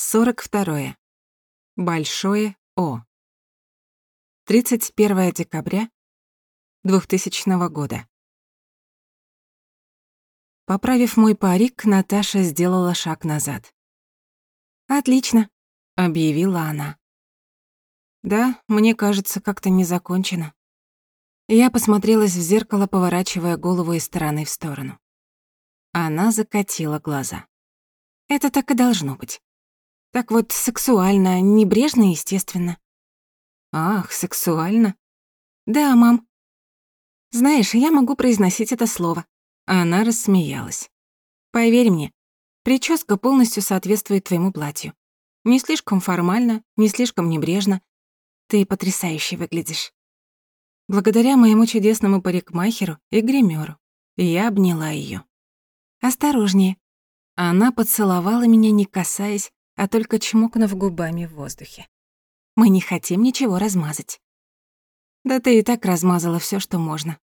42. Большое О. 31 декабря 2000 года. Поправив мой парик, Наташа сделала шаг назад. «Отлично», — объявила она. «Да, мне кажется, как-то не закончено». Я посмотрелась в зеркало, поворачивая голову из стороны в сторону. Она закатила глаза. «Это так и должно быть». Так вот, сексуально, небрежно естественно. Ах, сексуально? Да, мам. Знаешь, я могу произносить это слово. Она рассмеялась. Поверь мне, прическа полностью соответствует твоему платью. Не слишком формально, не слишком небрежно. Ты потрясающе выглядишь. Благодаря моему чудесному парикмахеру и гримеру я обняла ее. Осторожнее. Она поцеловала меня, не касаясь, а только чмокнув губами в воздухе. «Мы не хотим ничего размазать». «Да ты и так размазала все, что можно».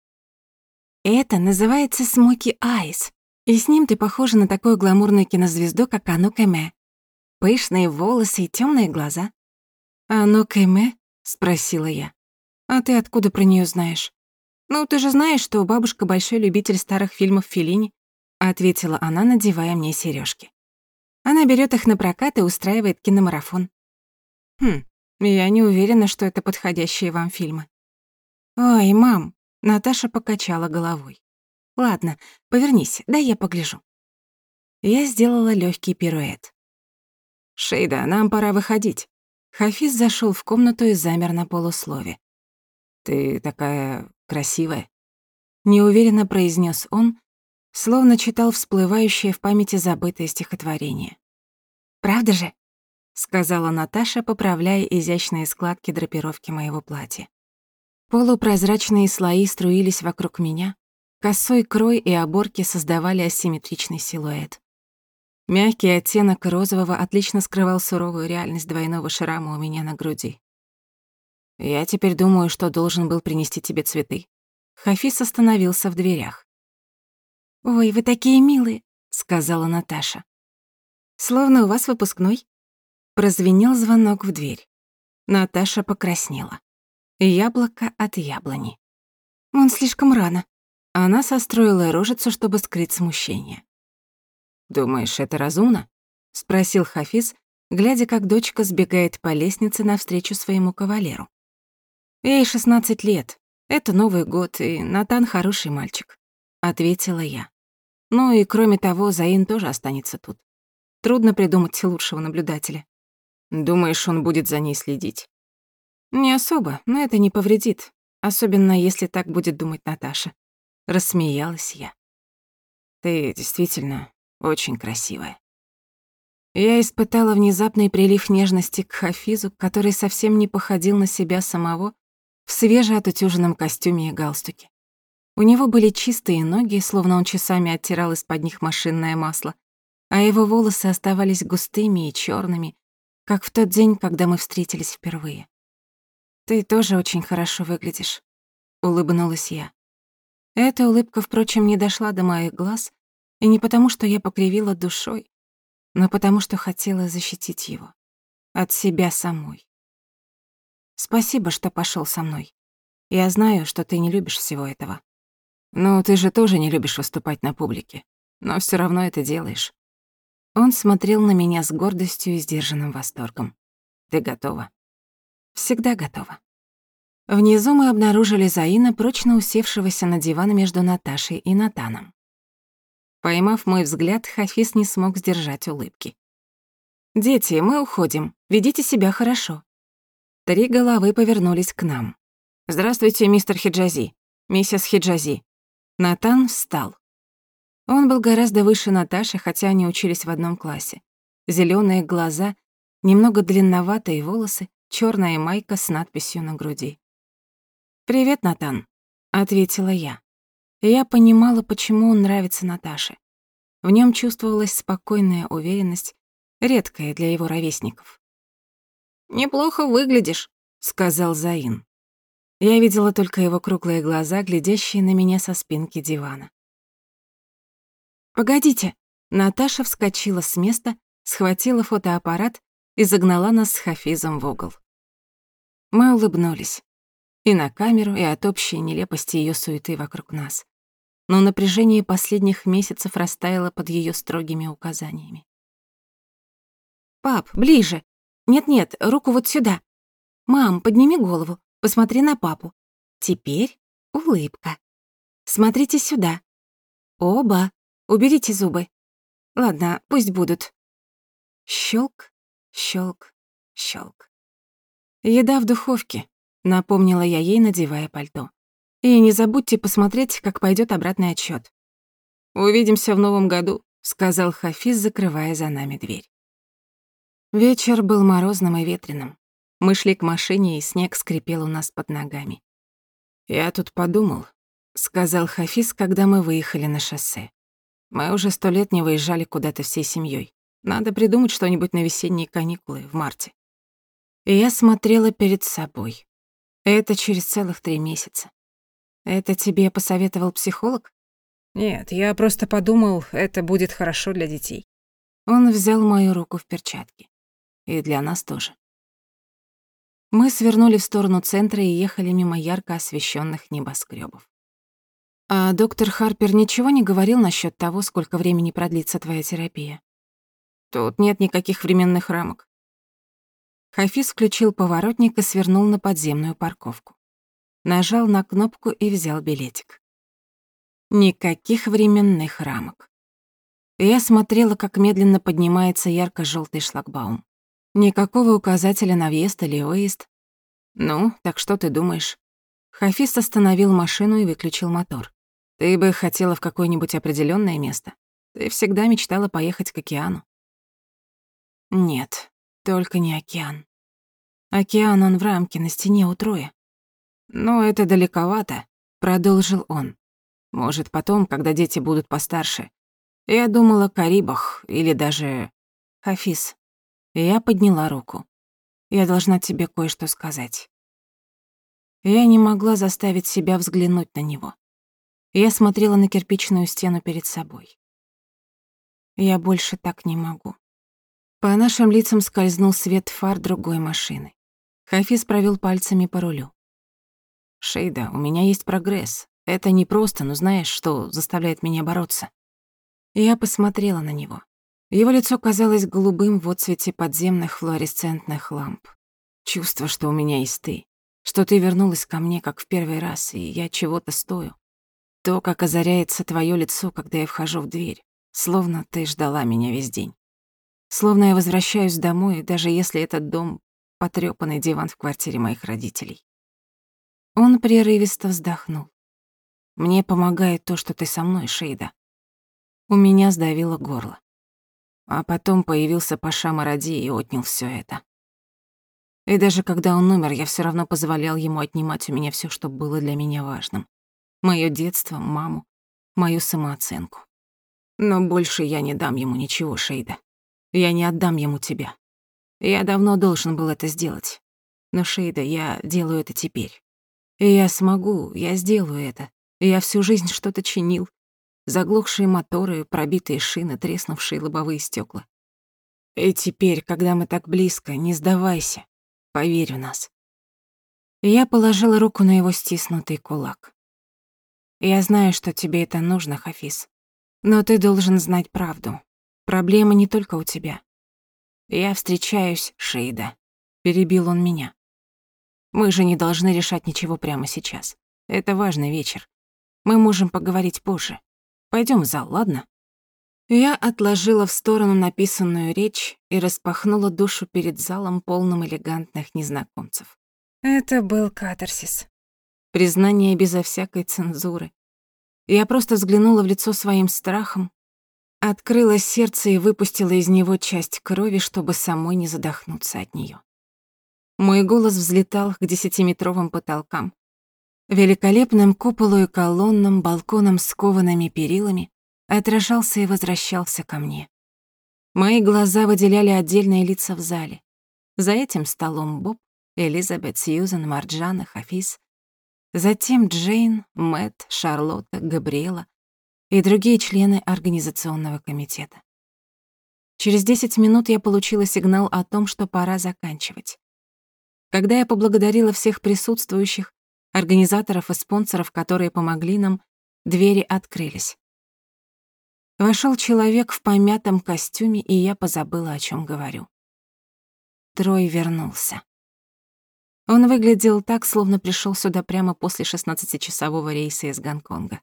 «Это называется смоки айс, и с ним ты похожа на такую гламурную кинозвезду, как Ану Кэме. Пышные волосы и темные глаза». «Ану Кэме?» — спросила я. «А ты откуда про нее знаешь?» «Ну, ты же знаешь, что бабушка большой любитель старых фильмов Феллини», — ответила она, надевая мне сережки. Она берет их на прокат и устраивает киномарафон. Хм, я не уверена, что это подходящие вам фильмы. Ой, мам, Наташа покачала головой. Ладно, повернись, дай я погляжу. Я сделала легкий пируэт. Шейда, нам пора выходить. Хафиз зашел в комнату и замер на полуслове. Ты такая красивая, неуверенно произнес он, словно читал всплывающее в памяти забытое стихотворение. «Правда же?» — сказала Наташа, поправляя изящные складки драпировки моего платья. Полупрозрачные слои струились вокруг меня, косой крой и оборки создавали асимметричный силуэт. Мягкий оттенок розового отлично скрывал суровую реальность двойного шрама у меня на груди. «Я теперь думаю, что должен был принести тебе цветы». Хафиз остановился в дверях. «Ой, вы такие милые», — сказала Наташа. «Словно у вас выпускной». Прозвенел звонок в дверь. Наташа покраснела. Яблоко от яблони. Он слишком рано. Она состроила рожицу, чтобы скрыть смущение. «Думаешь, это разумно?» — спросил Хафиз, глядя, как дочка сбегает по лестнице навстречу своему кавалеру. «Ей 16 лет. Это Новый год, и Натан хороший мальчик», — ответила я. Ну и кроме того, Заин тоже останется тут. Трудно придумать лучшего наблюдателя. Думаешь, он будет за ней следить? Не особо, но это не повредит, особенно если так будет думать Наташа. Рассмеялась я. Ты действительно очень красивая. Я испытала внезапный прилив нежности к Хафизу, который совсем не походил на себя самого в свежеотутюженном костюме и галстуке. У него были чистые ноги, словно он часами оттирал из-под них машинное масло, а его волосы оставались густыми и черными, как в тот день, когда мы встретились впервые. «Ты тоже очень хорошо выглядишь», — улыбнулась я. Эта улыбка, впрочем, не дошла до моих глаз, и не потому, что я покривила душой, но потому, что хотела защитить его. От себя самой. Спасибо, что пошел со мной. Я знаю, что ты не любишь всего этого. «Ну, ты же тоже не любишь выступать на публике, но все равно это делаешь». Он смотрел на меня с гордостью и сдержанным восторгом. «Ты готова?» «Всегда готова». Внизу мы обнаружили Заина, прочно усевшегося на диван между Наташей и Натаном. Поймав мой взгляд, Хафиз не смог сдержать улыбки. «Дети, мы уходим. Ведите себя хорошо». Три головы повернулись к нам. «Здравствуйте, мистер Хиджази. Миссис Хиджази. Натан встал. Он был гораздо выше Наташи, хотя они учились в одном классе. Зелёные глаза, немного длинноватые волосы, чёрная майка с надписью на груди. «Привет, Натан», — ответила я. я понимала, почему он нравится Наташе. В нём чувствовалась спокойная уверенность, редкая для его ровесников. «Неплохо выглядишь», — сказал Заин. Я видела только его круглые глаза, глядящие на меня со спинки дивана. «Погодите!» Наташа вскочила с места, схватила фотоаппарат и загнала нас с Хафизом в угол. Мы улыбнулись. И на камеру, и от общей нелепости ее суеты вокруг нас. Но напряжение последних месяцев растаяло под ее строгими указаниями. «Пап, ближе! Нет-нет, руку вот сюда! Мам, подними голову, посмотри на папу. Теперь улыбка. Смотрите сюда. Оба. Уберите зубы. Ладно, пусть будут. Щелк, щелк, щелк. Еда в духовке, напомнила я ей, надевая пальто. И не забудьте посмотреть, как пойдет обратный отсчет. Увидимся в новом году, сказал Хафиз, закрывая за нами дверь. Вечер был морозным и ветреным. Мы шли к машине, и снег скрипел у нас под ногами. Я тут подумал, сказал Хафиз, когда мы выехали на шоссе. Мы уже сто лет не выезжали куда-то всей семьей. Надо придумать что-нибудь на весенние каникулы в марте. И я смотрела перед собой. Это через целых три месяца. Это тебе посоветовал психолог? Нет, я просто подумал, это будет хорошо для детей. Он взял мою руку в перчатке. И для нас тоже. Мы свернули в сторону центра и ехали мимо ярко освещенных небоскребов. А доктор Харпер ничего не говорил насчет того, сколько времени продлится твоя терапия? Тут нет никаких временных рамок. Хафиз включил поворотник и свернул на подземную парковку. Нажал на кнопку и взял билетик. Никаких временных рамок. Я смотрела, как медленно поднимается ярко желтый шлагбаум. Никакого указателя на въезд или выезд. Ну, так что ты думаешь? Хафиз остановил машину и выключил мотор. Ты бы хотела в какое-нибудь определенное место? Ты всегда мечтала поехать к океану. Нет, только не океан. Океан он в рамке на стене у Троя. Но это далековато, продолжил он. Может, потом, когда дети будут постарше. Я думала о Карибах или даже... Хафиз. Я подняла руку. Я должна тебе кое-что сказать. Я не могла заставить себя взглянуть на него. Я смотрела на кирпичную стену перед собой. Я больше так не могу. По нашим лицам скользнул свет фар другой машины. Хафиз провел пальцами по рулю. «Шейда, у меня есть прогресс. Это не просто, но знаешь, что заставляет меня бороться?» Я посмотрела на него. Его лицо казалось голубым в отцвете подземных флуоресцентных ламп. Чувство, что у меня есть ты, что ты вернулась ко мне, как в первый раз, и я чего-то стою. То, как озаряется твое лицо, когда я вхожу в дверь, словно ты ждала меня весь день. Словно я возвращаюсь домой, даже если этот дом — потрёпанный диван в квартире моих родителей. Он прерывисто вздохнул. «Мне помогает то, что ты со мной, Шейда». У меня сдавило горло. А потом появился Паша Маради и отнял всё это. И даже когда он умер, я всё равно позволял ему отнимать у меня всё, что было для меня важным. Моё детство, маму, мою самооценку. Но больше я не дам ему ничего, Шейда. Я не отдам ему тебя. Я давно должен был это сделать. Но, Шейда, я делаю это теперь. И я смогу, я сделаю это. Я всю жизнь что-то чинил. Заглохшие моторы, пробитые шины, треснувшие лобовые стекла. И теперь, когда мы так близко, не сдавайся. Поверь в нас. Я положила руку на его стиснутый кулак. Я знаю, что тебе это нужно, Хафиз. Но ты должен знать правду. Проблема не только у тебя. Я встречаюсь, Шейда. Перебил он меня. Мы же не должны решать ничего прямо сейчас. Это важный вечер. Мы можем поговорить позже. Пойдем в зал, ладно? Я отложила в сторону написанную речь и распахнула душу перед залом, полным элегантных незнакомцев. Это был катарсис. Признание безо всякой цензуры. Я просто взглянула в лицо своим страхом, Открыла сердце и выпустила из него часть крови, чтобы самой не задохнуться от нее. Мой голос взлетал к десятиметровым потолкам. Великолепным куполу и колоннам, балконом с коваными перилами отражался и возвращался ко мне. Мои глаза выделяли отдельные лица в зале. За этим столом Боб, Элизабет, Сьюзен, Марджана, Хафиз. Затем Джейн, Мэтт, Шарлотта, Габриэла, и другие члены организационного комитета. Через 10 минут я получила сигнал о том, что пора заканчивать. Когда я поблагодарила всех присутствующих, организаторов и спонсоров, которые помогли нам, двери открылись. Вошел человек в помятом костюме, и я позабыла, о чем говорю. Трой вернулся. Он выглядел так, словно пришел сюда прямо после 16-часового рейса из Гонконга.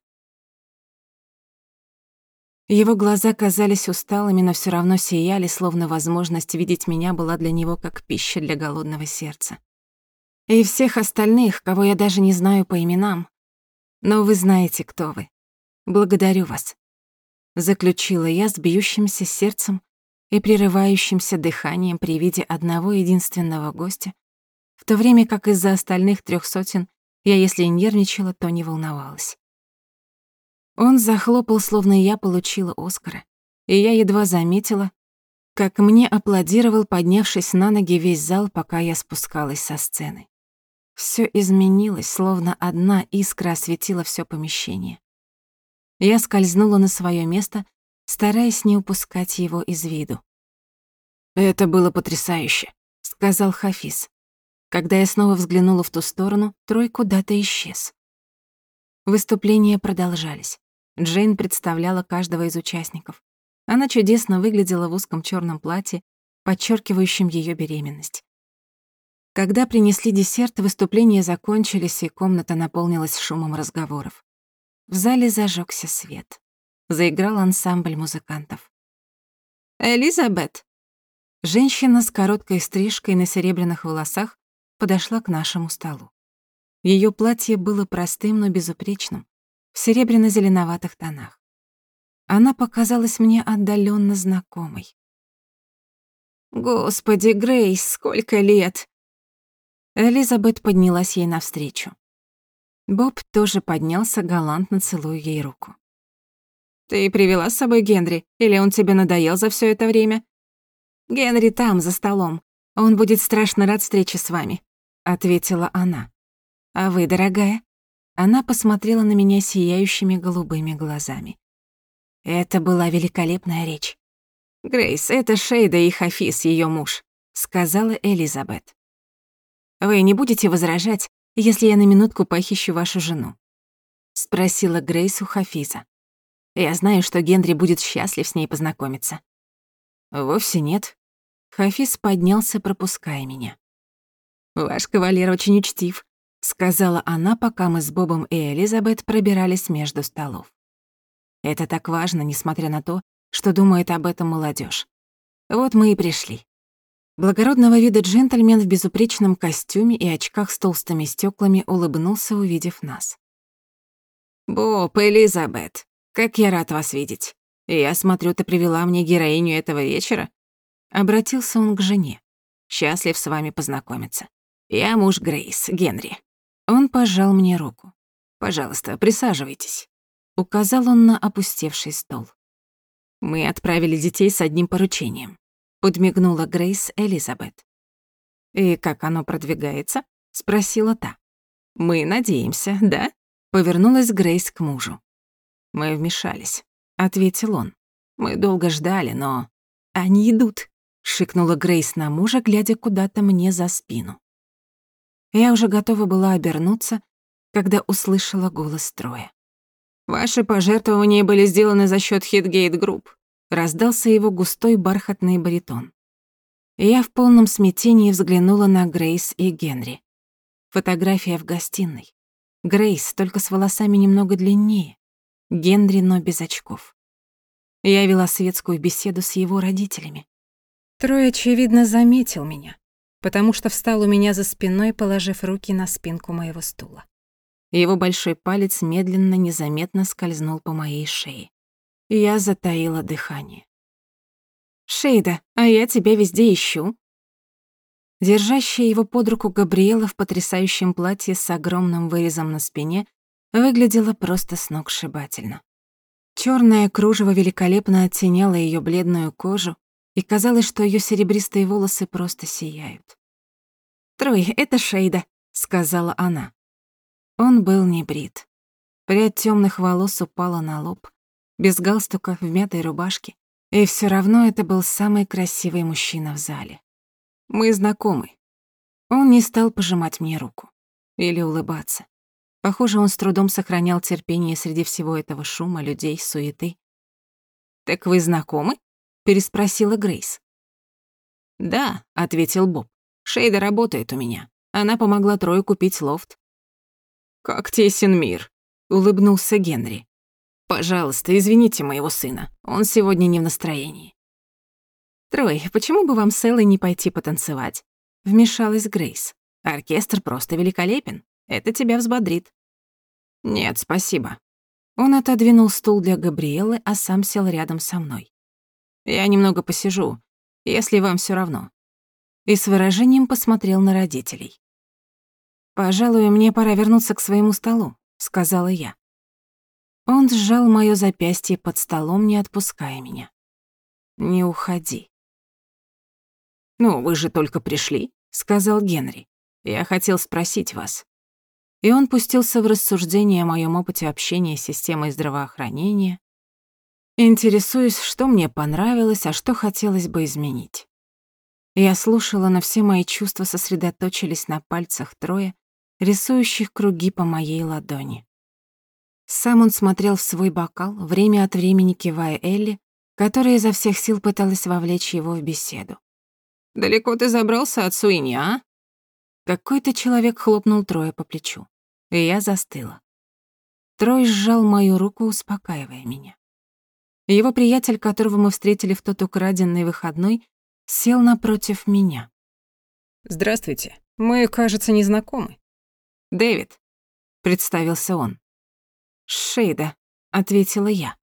Его глаза казались усталыми, но все равно сияли, словно возможность видеть меня была для него как пища для голодного сердца. И всех остальных, кого я даже не знаю по именам. Но вы знаете, кто вы. Благодарю вас. Заключила я с бьющимся сердцем и прерывающимся дыханием при виде одного единственного гостя, в то время как из-за остальных трех сотен я, если и нервничала, то не волновалась. Он захлопал, словно я получила Оскара, и я едва заметила, как мне аплодировал, поднявшись на ноги весь зал, пока я спускалась со сцены. Всё изменилось, словно одна искра осветила всё помещение. Я скользнула на своё место, стараясь не упускать его из виду. «Это было потрясающе», — сказал Хафиз. Когда я снова взглянула в ту сторону, Трой куда-то исчез. Выступления продолжались. Джейн представляла каждого из участников. Она чудесно выглядела в узком черном платье, подчеркивающем ее беременность. Когда принесли десерт, выступления закончились, и комната наполнилась шумом разговоров. В зале зажегся свет. Заиграл ансамбль музыкантов. «Элизабет!» Женщина с короткой стрижкой на серебряных волосах подошла к нашему столу. Ее платье было простым, но безупречным в серебряно-зеленоватых тонах. Она показалась мне отдаленно знакомой. «Господи, Грейс, сколько лет!» Элизабет поднялась ей навстречу. Боб тоже поднялся, галантно целуя ей руку. «Ты привела с собой Генри, или он тебе надоел за все это время?» «Генри там, за столом. Он будет страшно рад встрече с вами», — ответила она. «А вы, дорогая?» Она посмотрела на меня сияющими голубыми глазами. Это была великолепная речь. «Грейс, это Шейда и Хафиз, ее муж», — сказала Элизабет. «Вы не будете возражать, если я на минутку похищу вашу жену?» — спросила Грейс у Хафиза. «Я знаю, что Генри будет счастлив с ней познакомиться». «Вовсе нет». Хафиз поднялся, пропуская меня. «Ваш кавалер очень учтив сказала она, пока мы с Бобом и Элизабет пробирались между столов. Это так важно, несмотря на то, что думает об этом молодежь. Вот мы и пришли. Благородного вида джентльмен в безупречном костюме и очках с толстыми стеклами улыбнулся, увидев нас. «Боб, Элизабет, как я рад вас видеть. Я смотрю, ты привела мне героиню этого вечера». Обратился он к жене. «Счастлив с вами познакомиться. Я муж Грейс, Генри». Он пожал мне руку. «Пожалуйста, присаживайтесь», — указал он на опустевший стол. «Мы отправили детей с одним поручением», — подмигнула Грейс Элизабет. «И как оно продвигается?» — спросила та. «Мы надеемся, да?» — повернулась Грейс к мужу. «Мы вмешались», — ответил он. «Мы долго ждали, но...» «Они идут», — шикнула Грейс на мужа, глядя куда-то мне за спину. Я уже готова была обернуться, когда услышала голос Троя. «Ваши пожертвования были сделаны за счет Хитгейт Групп», раздался его густой бархатный баритон. Я в полном смятении взглянула на Грейс и Генри. Фотография в гостиной. Грейс, только с волосами немного длиннее. Генри, но без очков. Я вела светскую беседу с его родителями. Трой, очевидно, заметил меня потому что встал у меня за спиной, положив руки на спинку моего стула. Его большой палец медленно, незаметно скользнул по моей шее. Я затаила дыхание. «Шейда, а я тебя везде ищу». Держащая его под руку Габриэла в потрясающем платье с огромным вырезом на спине выглядела просто сногсшибательно. Чёрное кружево великолепно оттеняло её бледную кожу, и казалось, что её серебристые волосы просто сияют. «Трой, это Шейда», — сказала она. Он был не брит. Прядь тёмных волос упала на лоб, без галстука, в мятой рубашке, И все равно это был самый красивый мужчина в зале. Мы знакомы. Он не стал пожимать мне руку или улыбаться. Похоже, он с трудом сохранял терпение среди всего этого шума, людей, суеты. «Так вы знакомы?» — переспросила Грейс. «Да», — ответил Боб. «Шейда работает у меня. Она помогла Трою купить лофт». «Как тесен мир», — улыбнулся Генри. «Пожалуйста, извините моего сына. Он сегодня не в настроении». «Трой, почему бы вам с Эллой не пойти потанцевать?» — вмешалась Грейс. «Оркестр просто великолепен. Это тебя взбодрит». «Нет, спасибо». Он отодвинул стул для Габриэлы, а сам сел рядом со мной. «Я немного посижу, если вам всё равно». И с выражением посмотрел на родителей. «Пожалуй, мне пора вернуться к своему столу», — сказала я. Он сжал моё запястье под столом, не отпуская меня. «Не уходи». «Ну, вы же только пришли», — сказал Генри. «Я хотел спросить вас, и он пустился в рассуждение о моем опыте общения с системой здравоохранения, интересуясь, что мне понравилось, а что хотелось бы изменить. Я слушала, но все мои чувства сосредоточились на пальцах Троя, рисующих круги по моей ладони. Сам он смотрел в свой бокал, время от времени кивая Элли, которая изо всех сил пыталась вовлечь его в беседу. «Далеко ты забрался от Суини, а?» Какой-то человек хлопнул Троя по плечу, и я застыла. Трой сжал мою руку, успокаивая меня. Его приятель, которого мы встретили в тот украденный выходной, сел напротив меня. «Здравствуйте. Мы, кажется, не знакомы». «Дэвид», — представился он. «Шейда», — ответила я.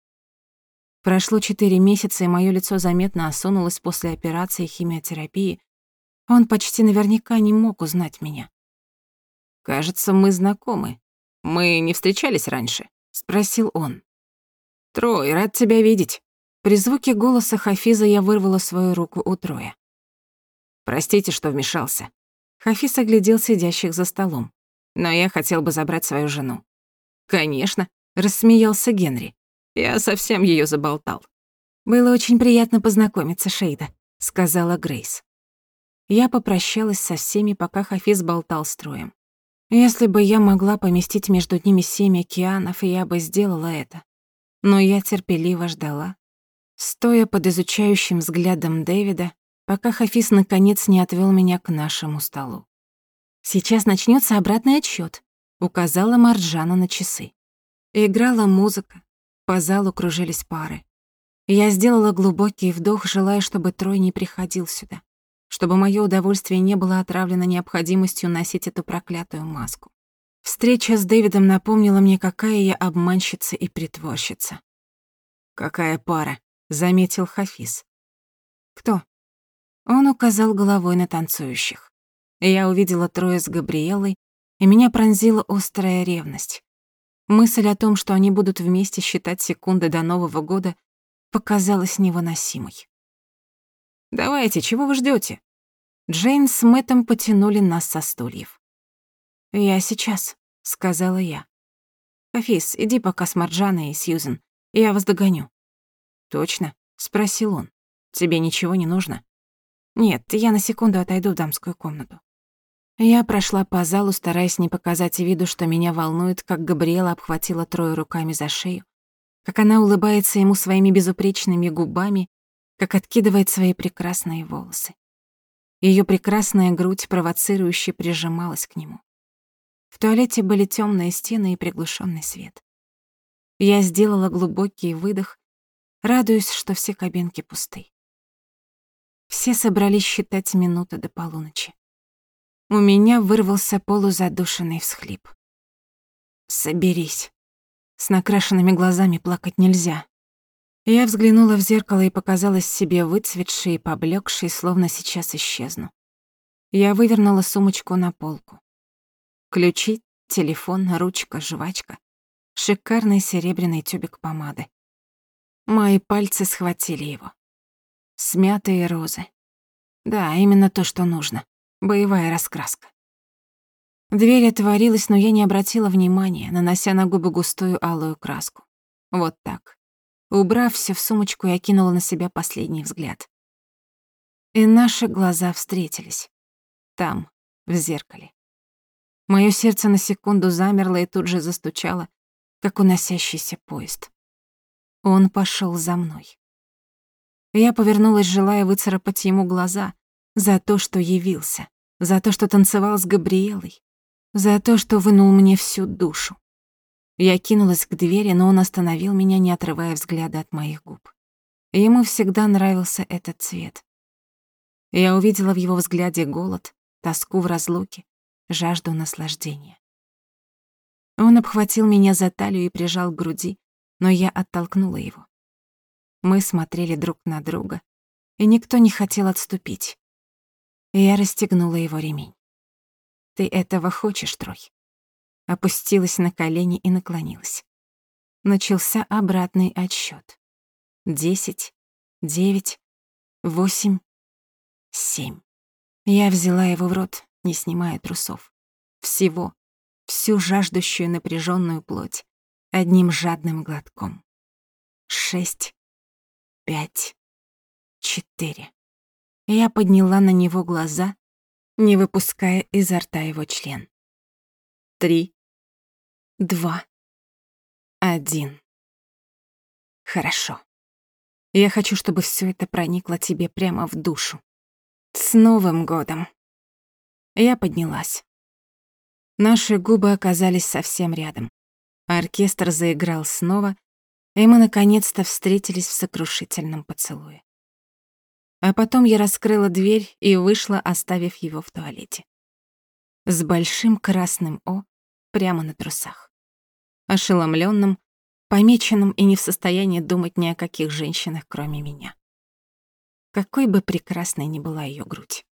Прошло четыре месяца, и моё лицо заметно осунулось после операции и химиотерапии, он почти наверняка не мог узнать меня. «Кажется, мы знакомы. Мы не встречались раньше?» — спросил он. «Трой, рад тебя видеть». При звуке голоса Хафиза я вырвала свою руку у Троя. «Простите, что вмешался». Хафиз оглядел сидящих за столом. «Но я хотел бы забрать свою жену». «Конечно», — рассмеялся Генри. «Я совсем её заболтал». «Было очень приятно познакомиться, Шейда», — сказала Грейс. Я попрощалась со всеми, пока Хафиз болтал строем. Если бы я могла поместить между ними семь океанов, я бы сделала это. Но я терпеливо ждала, стоя под изучающим взглядом Дэвида, пока Хафиз наконец не отвел меня к нашему столу. «Сейчас начнется обратный отсчет, указала Марджана на часы. Играла музыка, по залу кружились пары. Я сделала глубокий вдох, желая, чтобы Трой не приходил сюда чтобы моё удовольствие не было отравлено необходимостью носить эту проклятую маску. Встреча с Дэвидом напомнила мне, какая я обманщица и притворщица. «Какая пара», — заметил Хафиз. «Кто?» Он указал головой на танцующих. Я увидела трое с Габриэлой, и меня пронзила острая ревность. Мысль о том, что они будут вместе считать секунды до Нового года, показалась невыносимой. «Давайте, чего вы ждете? Джейн с Мэттом потянули нас со стульев. «Я сейчас», — сказала я. «Хафиз, иди пока с Марджаной и Сьюзен, я вас догоню». «Точно?» — спросил он. «Тебе ничего не нужно?» «Нет, я на секунду отойду в дамскую комнату». Я прошла по залу, стараясь не показать виду, что меня волнует, как Габриэла обхватила трое руками за шею, как она улыбается ему своими безупречными губами как откидывает свои прекрасные волосы. Ее прекрасная грудь провоцирующе прижималась к нему. В туалете были темные стены и приглушенный свет. Я сделала глубокий выдох, радуясь, что все кабинки пусты. Все собрались считать минуты до полуночи. У меня вырвался полузадушенный всхлип. «Соберись. С накрашенными глазами плакать нельзя», я взглянула в зеркало и показалась себе выцветшей и поблекшей, словно сейчас исчезну. Я вывернула сумочку на полку. Ключи, телефон, ручка, жвачка. Шикарный серебряный тюбик помады. Мои пальцы схватили его. Смятые розы. Да, именно то, что нужно. Боевая раскраска. Дверь отворилась, но я не обратила внимания, нанося на губы густую алую краску. Вот так. Убрав все в сумочку, я кинула на себя последний взгляд. И наши глаза встретились. Там, в зеркале. Моё сердце на секунду замерло и тут же застучало, как уносящийся поезд. Он пошёл за мной. Я повернулась, желая выцарапать ему глаза за то, что явился, за то, что танцевал с Габриэлой, за то, что вынул мне всю душу. Я кинулась к двери, но он остановил меня, не отрывая взгляда от моих губ. Ему всегда нравился этот цвет. Я увидела в его взгляде голод, тоску в разлуке, жажду наслаждения. Он обхватил меня за талию и прижал к груди, но я оттолкнула его. Мы смотрели друг на друга, и никто не хотел отступить. Я расстегнула его ремень. «Ты этого хочешь, Трой?» Опустилась на колени и наклонилась. Начался обратный отсчёт. Десять, девять, восемь, семь. Я взяла его в рот, не снимая трусов. Всего, всю жаждущую напряженную плоть, одним жадным глотком. Шесть, пять, четыре. Я подняла на него глаза, не выпуская изо рта его член. Три, два, один. Хорошо. Я хочу, чтобы все это проникло тебе прямо в душу. С Новым годом! Я поднялась. Наши губы оказались совсем рядом. Оркестр заиграл снова, и мы наконец-то встретились в сокрушительном поцелуе. А потом я раскрыла дверь и вышла, оставив его в туалете. С большим красным «О» прямо на трусах. Ошеломлённым, помеченным и не в состоянии думать ни о каких женщинах, кроме меня. Какой бы прекрасной ни была её грудь.